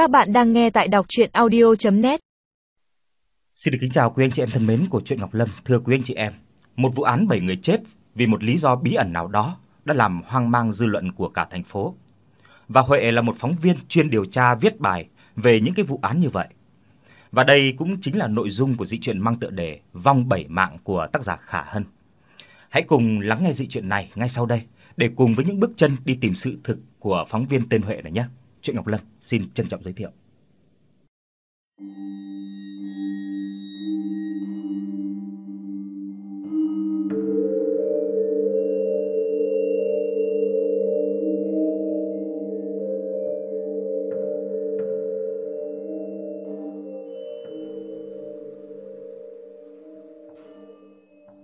Các bạn đang nghe tại đọc audio net Xin được kính chào quý anh chị em thân mến của truyện Ngọc Lâm, thưa quý anh chị em. Một vụ án 7 người chết vì một lý do bí ẩn nào đó đã làm hoang mang dư luận của cả thành phố. Và Huệ là một phóng viên chuyên điều tra viết bài về những cái vụ án như vậy. Và đây cũng chính là nội dung của dị truyện mang tựa đề Vong bảy mạng của tác giả Khả Hân. Hãy cùng lắng nghe dị truyện này ngay sau đây để cùng với những bước chân đi tìm sự thực của phóng viên tên Huệ này nhé. Truyện Ngọc Lâm xin trân trọng giới thiệu.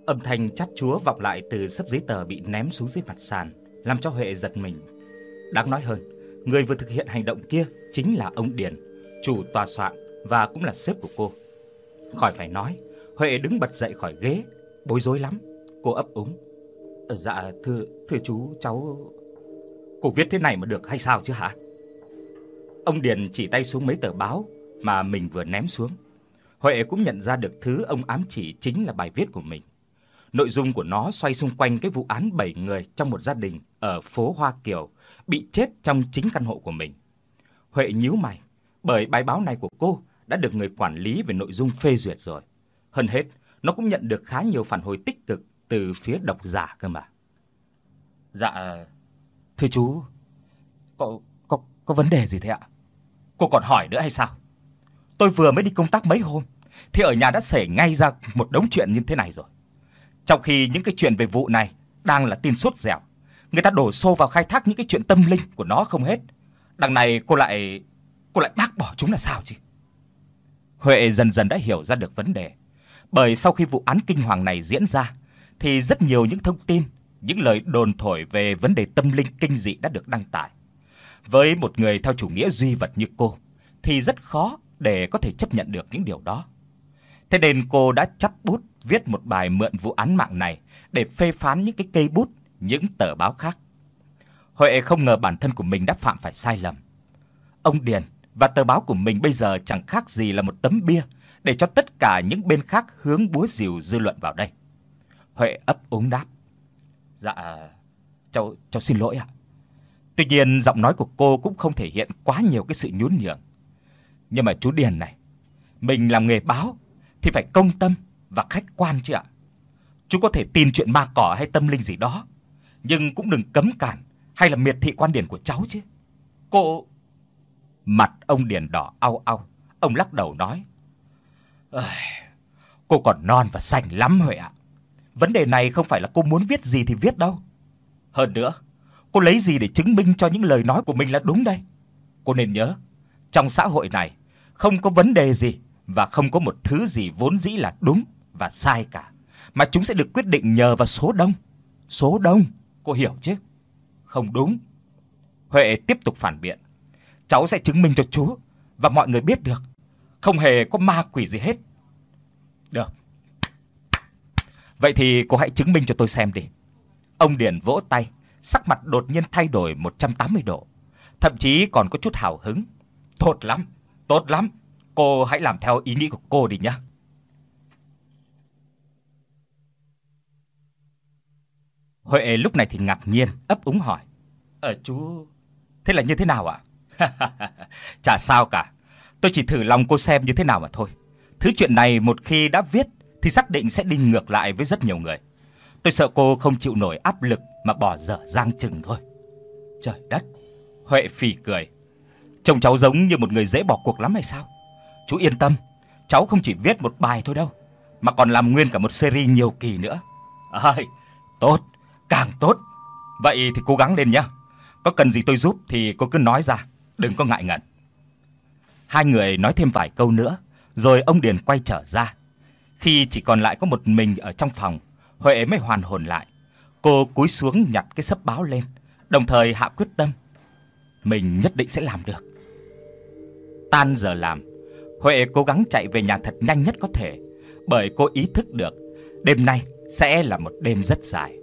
Âm thanh chát chúa vọng lại từ sấp giấy tờ bị ném xuống dưới mặt sàn, làm cho Huệ giật mình. Đáng nói hơn, người vừa thực hiện hành động kia chính là ông Điền, chủ tòa soạn và cũng là sếp của cô. Khỏi phải nói, Huệ đứng bật dậy khỏi ghế, bối rối lắm. Cô ấp úng. Dạ thưa thưa chú cháu Cô viết thế này mà được hay sao chứ hả? Ông Điền chỉ tay xuống mấy tờ báo mà mình vừa ném xuống. Huệ cũng nhận ra được thứ ông ám chỉ chính là bài viết của mình. Nội dung của nó xoay xung quanh cái vụ án 7 người trong một gia đình ở phố Hoa Kiều bị chết trong chính căn hộ của mình. Huệ nhíu mày, bởi bài báo này của cô đã được người quản lý về nội dung phê duyệt rồi. Hơn hết, nó cũng nhận được khá nhiều phản hồi tích cực từ phía độc giả cơ mà. Dạ, thưa chú, có có có vấn đề gì thế ạ? Cô còn hỏi nữa hay sao? Tôi vừa mới đi công tác mấy hôm thì ở nhà đã xảy ngay ra một đống chuyện như thế này rồi. Trong khi những cái chuyện về vụ này đang là tin sốt dẻo, người ta đổ xô vào khai thác những cái chuyện tâm linh của nó không hết. Đằng này cô lại cô lại bác bỏ chúng là sao chứ? Huệ dần dần đã hiểu ra được vấn đề. Bởi sau khi vụ án kinh hoàng này diễn ra thì rất nhiều những thông tin, những lời đồn thổi về vấn đề tâm linh kinh dị đã được đăng tải. Với một người theo chủ nghĩa duy vật như cô thì rất khó để có thể chấp nhận được những điều đó. Thế nên cô đã chắp bút viết một bài mượn vụ án mạng này để phê phán những cái cây bút, những tờ báo khác. Huệ không ngờ bản thân của mình đã phạm phải sai lầm. Ông Điền và tờ báo của mình bây giờ chẳng khác gì là một tấm bia để cho tất cả những bên khác hướng búa rìu dư luận vào đây. Huệ ấp úng đáp: "Dạ, cháu cháu xin lỗi ạ." Tuy nhiên giọng nói của cô cũng không thể hiện quá nhiều cái sự nhún nhường. Nhưng mà chú Điền này, mình làm nghề báo thì phải công tâm và khách quan chứ ạ. Chú có thể tin chuyện ma cỏ hay tâm linh gì đó, nhưng cũng đừng cấm cản hay là miệt thị quan điểm của cháu chứ. Cô Mặt ông Điền đỏ au au, ông lắc đầu nói: "Cô còn non và xanh lắm Huệ ạ. Vấn đề này không phải là cô muốn viết gì thì viết đâu. Hơn nữa, cô lấy gì để chứng minh cho những lời nói của mình là đúng đây? Cô nên nhớ, trong xã hội này không có vấn đề gì và không có một thứ gì vốn dĩ là đúng và sai cả, mà chúng sẽ được quyết định nhờ vào số đông. Số đông, cô hiểu chứ? Không đúng. Huệ tiếp tục phản biện. Cháu sẽ chứng minh cho chú và mọi người biết được, không hề có ma quỷ gì hết. Được. Vậy thì cô hãy chứng minh cho tôi xem đi. Ông Điền vỗ tay, sắc mặt đột nhiên thay đổi 180 độ, thậm chí còn có chút hào hứng. Tốt lắm, tốt lắm. Cô hãy làm theo ý nghĩ của cô đi nhé. Huệ lúc này thì ngạc nhiên, ấp úng hỏi: "Ờ chú, thế là như thế nào ạ?" Chả sao cả. Tôi chỉ thử lòng cô xem như thế nào mà thôi. Thứ chuyện này một khi đã viết thì xác định sẽ đi ngược lại với rất nhiều người. Tôi sợ cô không chịu nổi áp lực mà bỏ dở dang chừng thôi. Trời đất. Huệ phì cười. Trông cháu giống như một người dễ bỏ cuộc lắm hay sao? Chú yên tâm, cháu không chỉ viết một bài thôi đâu, mà còn làm nguyên cả một series nhiều kỳ nữa. À, Ơi, tốt, càng tốt. Vậy thì cố gắng lên nhé. Có cần gì tôi giúp thì cô cứ nói ra, đừng có ngại ngần. Hai người nói thêm vài câu nữa, rồi ông Điền quay trở ra. Khi chỉ còn lại có một mình ở trong phòng, Huệ mới hoàn hồn lại. Cô cúi xuống nhặt cái sấp báo lên, đồng thời hạ quyết tâm mình nhất định sẽ làm được. Tan giờ làm, Huệ cố gắng chạy về nhà thật nhanh nhất có thể, bởi cô ý thức được đêm nay sẽ là một đêm rất dài.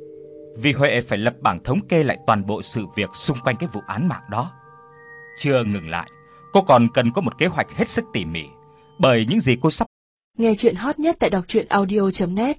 Vì Huệ phải lập bảng thống kê lại toàn bộ sự việc xung quanh cái vụ án mạng đó. Chưa ngừng lại, Cô còn cần có một kế hoạch hết sức tỉ mỉ, bởi những gì cô sắp Nghe chuyện hot nhất tại đọc audio net